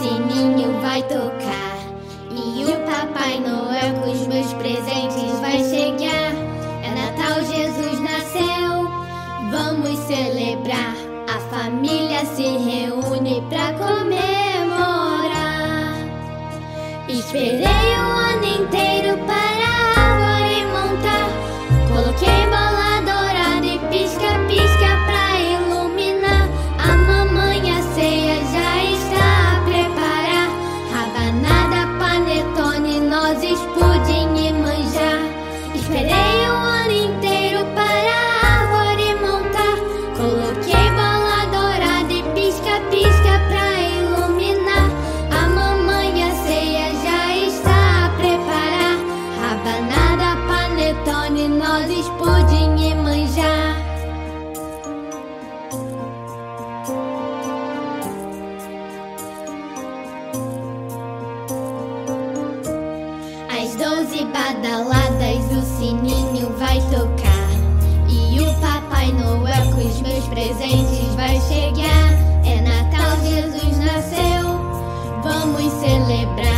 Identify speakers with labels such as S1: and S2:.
S1: sininho vai tocar e o Papai Noel com os meus presentes vai chegar. É Natal, Jesus nasceu, vamos celebrar. A família se reúne pra comemorar. Esperei um E badaladas, o sininho vai tocar. E o Papai Noel com os meus presentes vai chegar. É Natal, Jesus nasceu, vamos celebrar.